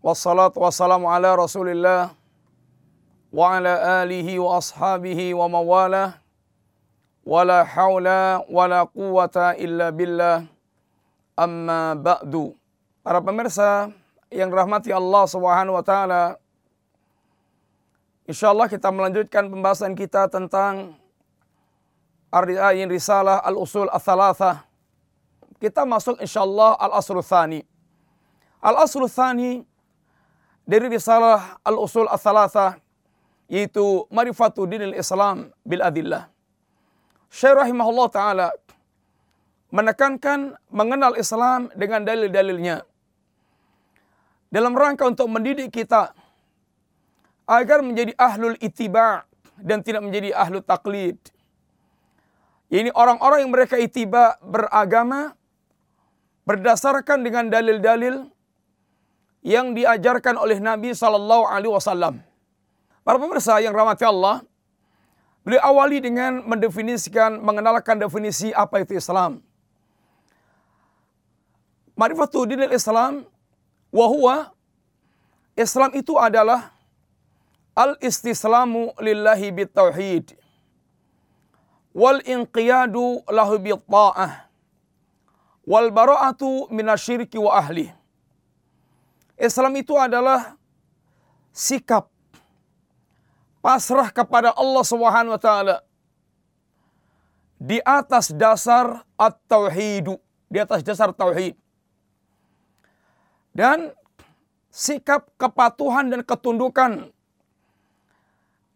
wassalatu wassalamu ala Rasulillah wa ala alihi wa ashabihi wa mawalah wala haula wala quwata illa billah amma ba'du. Para pemirsa yang rahmati Allah Subhanahu wa taala Insyaallah kita melanjutkan pembahasan kita tentang Ar-Risalah Risalah Al-Usul Ats-Tsalatsah kita masuk insyaallah al-aslu tsani. Al-aslu tsani dari risalah al-usul ats-tsalatsa yaitu marifatu dinil Islam bil adillah. Syekh rahimahullah taala menekankan mengenal Islam dengan dalil-dalilnya. Dalam rangka untuk mendidik kita agar menjadi ahlul ittiba dan tidak menjadi ahlul taklid. Ini orang-orang yang mereka itiba beragama berdasarkan dengan dalil-dalil yang diajarkan oleh Nabi Sallallahu Alaihi Wasallam. Para pemirsa yang rahmati Allah, beliau awali dengan mendefinisikan, mengenalkan definisi apa itu Islam. Marifatul dinil Islam, wahwa Islam itu adalah al-istislamu lillahi bitauhid wal inqiyadu lahu bitta'ah wal bara'atu minasyirki wa ahli. Islam itu adalah sikap pasrah kepada Allah Subhanahu wa taala di atas dasar at-tauhid, di atas dasar tauhid. Dan sikap kepatuhan dan ketundukan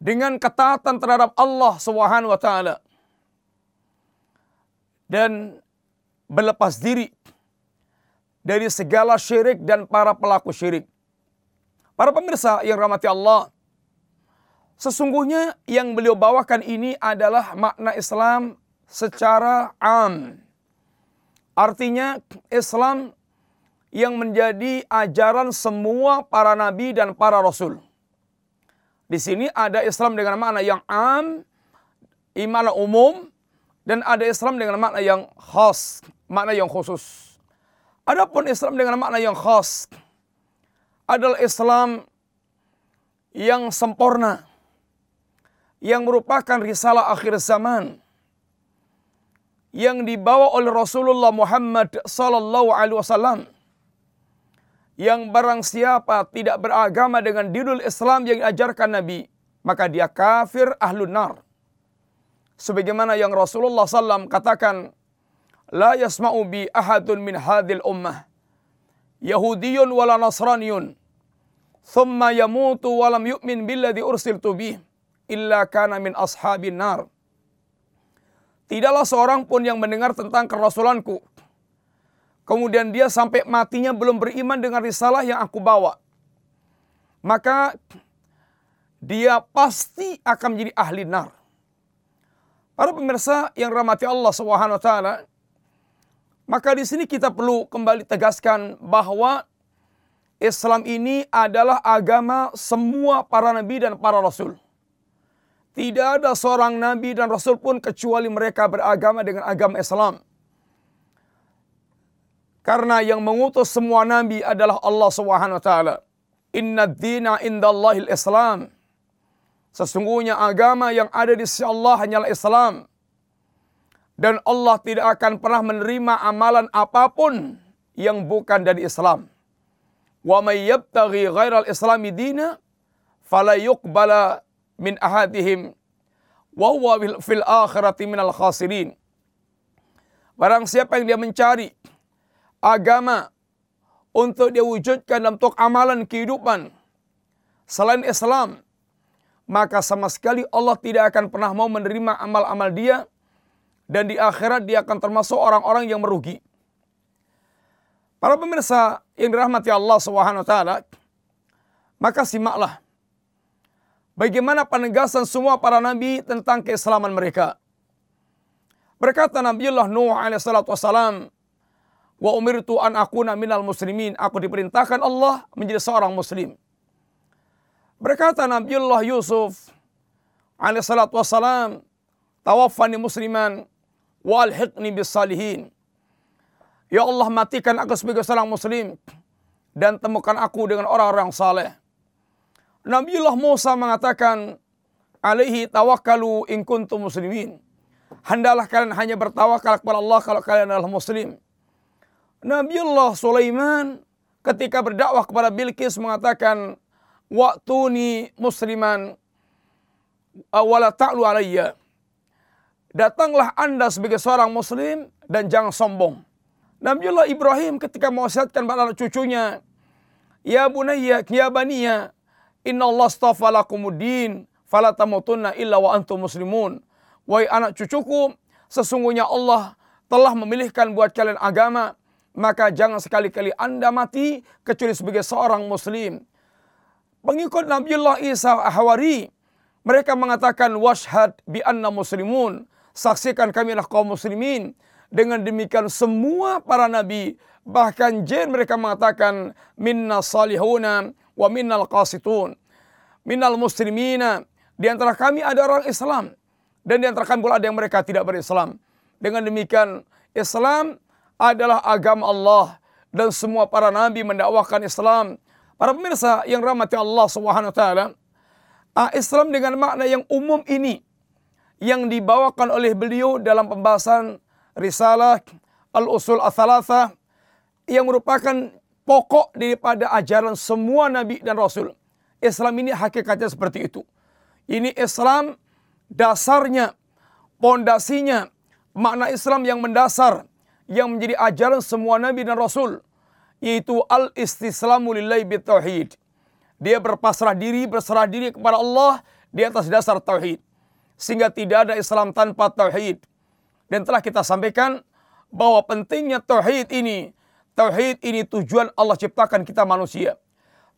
dengan ketaatan terhadap Allah Subhanahu wa taala. Dan berlepas diri dari segala syirik dan para pelaku syirik. Para pemirsa yang rahmati Allah, sesungguhnya yang beliau bawakan ini adalah makna Islam secara am. Artinya Islam yang menjadi ajaran semua para nabi dan para rasul. Di sini ada Islam dengan makna yang am, iman umum, dan ada Islam dengan makna yang khas, makna yang khusus. Adapun Islam dengan makna yang khas adalah Islam yang sempurna, yang merupakan risalah akhir zaman yang dibawa oleh Rasulullah Muhammad sallallahu alaihi wasallam yang barang siapa tidak beragama dengan dinul Islam yang diajarkan Nabi maka dia kafir ahlun nar. Sebagaimana yang Rasulullah SAW katakan la yasma'u bi ahadun min hadhil ummah. Yahudiyun wala Nasraniyun. Thumma yamutu walam yu'min billadhi ursiltu bih illa kana min ashabin nar. Tidaklah seorang pun yang mendengar tentang kerasulanku. Kemudian dia sampai matinya belum beriman dengan risalah yang aku bawa. Maka dia pasti akan menjadi ahli nar. Para pemirsa yang rahmati Allah Subhanahu wa taala, maka di sini kita perlu kembali tegaskan bahwa Islam ini adalah agama semua para nabi dan para rasul. Tidak ada seorang nabi dan rasul pun kecuali mereka beragama dengan agama Islam. Karena yang mengutus semua nabi adalah Allah Subhanahu wa taala. Inna dina indallahil Islam. Sesungguhnya agama yang ada di sisi Allah hanyalah Islam. Dan Allah tidak akan pernah menerima amalan apa pun yang bukan dari Islam. Wa may yabtaghi ghairal islami dina fala yuqbala min ahadihim wa huwa fil akhirati minal khasirin. Barang siapa yang dia mencari agama untuk dia wujudkan dalam tok amalan kehidupan selain Islam, maka sama sekali Allah tidak akan pernah mau menerima amal-amal dia dan di akhirat dia akan termasuk orang-orang yang merugi. Para pemirsa yang dirahmati Allah Subhanahu wa taala, Maka simaklah bagaimana penegasan semua para nabi tentang keislaman mereka. Berkata Nabiullah Nuh alaihissalatu wassalam, Wa umirtu an akuna minal muslimin. Aku diperintahkan Allah menjadi seorang muslim. Berkata Nabiullah Yusuf alaihissalatu wassalam, Tawaffani musliman walhiqni bis salihin. Ya Allah matikan aku sebagai seorang muslim dan temukan aku dengan orang-orang saleh. Nabiullah Musa mengatakan, alaihi tawakkalu in kuntum muslimin. Hendalah kalian hanya bertawakal kepada Allah kalau kalian adalah muslim. Nabiullah Sulaiman ketika berdakwah kepada Bilqis mengatakan, "Waktuni musliman wala ta'lu alayya." Datanglah Anda sebagai seorang muslim dan jangan sombong. Nabiullah Ibrahim ketika mewasiatkan pada anak cucunya, "Ya bunayya, ya baniya, inna Allah astafa lakumuddin, fala tamutunna illa wa antum muslimun." Wahai anak cucuku, sesungguhnya Allah telah memilihkan buat kalian agama, maka jangan sekali-kali Anda mati kecuali sebagai seorang muslim. Pengikut Nabiullah Isa Ahwari, mereka mengatakan washhad bi anna muslimun. Saksikan kami adalah kaum muslimin. Dengan demikian semua para nabi, bahkan jin mereka mengatakan minna salihuna wa minnal qasitun. Minnal muslimina. Di antara kami ada orang Islam. Dan di antara kami pula ada yang mereka tidak berislam. Dengan demikian Islam adalah agama Allah dan semua para nabi mendakwahkan Islam. Para pemirsa yang rahmati Allah Subhanahu wa taala, Islam dengan makna yang umum ini yang dibawakan oleh beliau dalam pembahasan risalah Al-Usul Ats-Tsalatsah yang merupakan pokok daripada ajaran semua nabi dan rasul. Islam ini hakikatnya seperti itu. Ini Islam dasarnya, pondasinya, makna Islam yang mendasar yang menjadi ajaran semua nabi dan rasul yaitu al istislamu lillahi bitauhid. Dia berpasrah diri, berserah diri kepada Allah di atas dasar tauhid. Sehingga tidak ada Islam tanpa tauhid. Dan telah kita sampaikan bahwa pentingnya tauhid ini, tauhid ini tujuan Allah ciptakan kita manusia.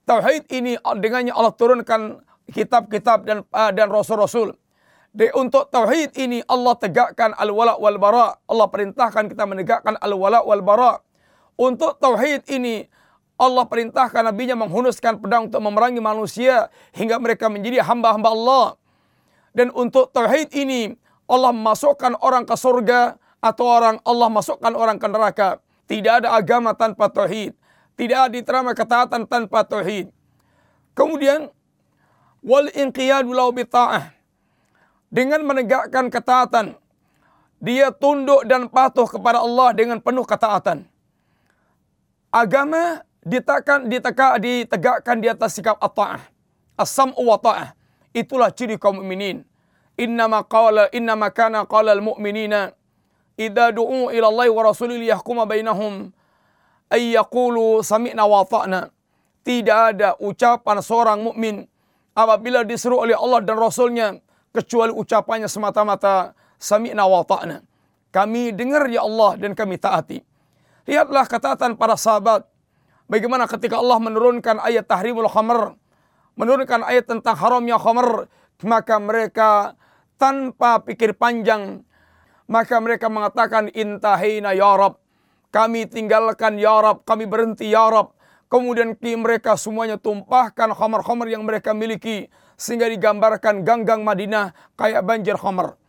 Tauhid ini dengannya Allah turunkan kitab-kitab dan uh, dan rasul-rasul. De, untuk tauhid ini Allah tegakkan al-wala wal bara. Allah perintahkan kita menegakkan al-wala wal bara. Untuk tauhid ini Allah perintahkan nabinya menghunuskan pedang untuk memerangi manusia hingga mereka menjadi hamba-hamba Allah. Dan untuk tauhid ini Allah masukkan orang ke surga atau orang Allah masukkan orang ke neraka. Tidak ada agama tanpa tauhid. Tidak ada diterima ketaatan tanpa tauhid. Kemudian wal inqiyadu lau dengan menegakkan ketaatan. Dia tunduk dan patuh kepada Allah dengan penuh ketaatan. Agama ditakkan, diteka, ditegakkan di atas sikap at-ta'ah. As-sam'u wa ta'ah. Itulah ciri kaum mukminin. Innama qala innama kana qala al-mu'minina idza du'u ila Allah wa rasulih yahkuma bainahum ay yaqulu sami'na wa ta'na. Tidak ada ucapan seorang mukmin apabila disuruh oleh Allah dan Rasulnya kecuali ucapannya semata-mata sami'na wa ta'na. Kami dengar ya Allah dan kami taati. Lihatlah ketaatan para sahabat. Bagaimana ketika Allah menurunkan ayat tahrimul khamr, menurunkan ayat tentang haramnya khamr, maka mereka tanpa pikir panjang maka mereka mengatakan intahina ya Rab. Kami tinggalkan ya Rab, kami berhenti ya Rab. Kemudian mereka semuanya tumpahkan khamar-khamar yang mereka miliki sehingga digambarkan ganggang Madinah kayak banjir khamar.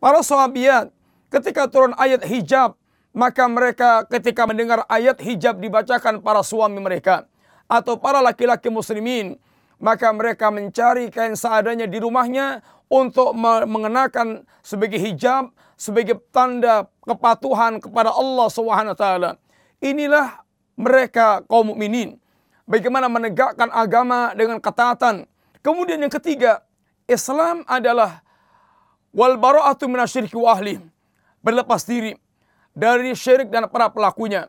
Para sahabat ketika turun ayat hijab, maka mereka ketika mendengar ayat hijab dibacakan para suami mereka atau para laki-laki muslimin, maka mereka mencari kain seadanya di rumahnya untuk mengenakan sebagai hijab, sebagai tanda kepatuhan kepada Allah Subhanahu wa. Inilah mereka kaum mukminin. Bagaimana menegakkan agama dengan ketaatan, Kemudian yang ketiga, Islam adalah wal bara'atu minasyirki wa ahli. Berlepas diri dari syirik dan para pelakunya.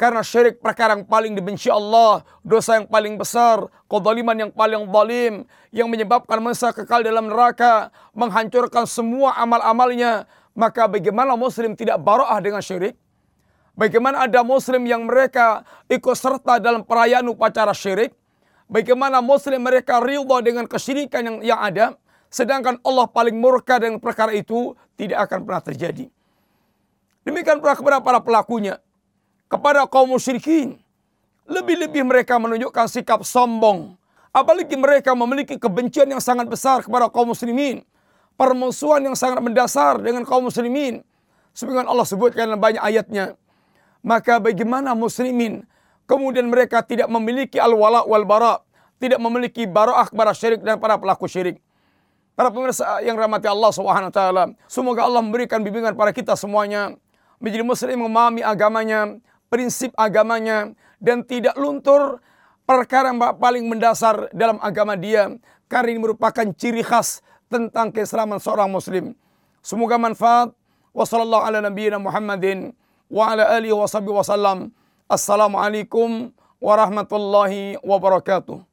Karena syirik perkara yang paling dibenci Allah, dosa yang paling besar, kezaliman yang paling zalim, yang menyebabkan masa kekal dalam neraka, menghancurkan semua amal-amalnya. Maka bagaimana muslim tidak bara'ah dengan syirik? Bagaimana ada muslim yang mereka ikut serta dalam perayaan upacara syirik? Bagaimana muslim mereka ridha dengan kesyirikan yang, yang ada. Sedangkan Allah paling murka dengan perkara itu tidak akan pernah terjadi. Demikian pula kepada para pelakunya. Kepada kaum musyrikin. Lebih-lebih mereka menunjukkan sikap sombong. Apalagi mereka memiliki kebencian yang sangat besar kepada kaum muslimin. Permusuhan yang sangat mendasar dengan kaum muslimin. Sebagaimana Allah sebutkan dalam banyak ayatnya. Maka bagaimana muslimin kemudian mereka tidak memiliki al-wala wal bara, tidak memiliki bara'ah kepada syirik dan para pelaku syirik. Para pemirsa yang rahmati Allah Subhanahu wa taala, semoga Allah memberikan bimbingan pada kita semuanya menjadi muslim memahami agamanya, prinsip agamanya dan tidak luntur perkara yang paling mendasar dalam agama dia karena ini merupakan ciri khas tentang keislaman seorang muslim. Semoga manfaat. Wassallallahu ala Muhammadin wa ala alihi wasallam. Assalamualaikum warahmatullahi wabarakatuh.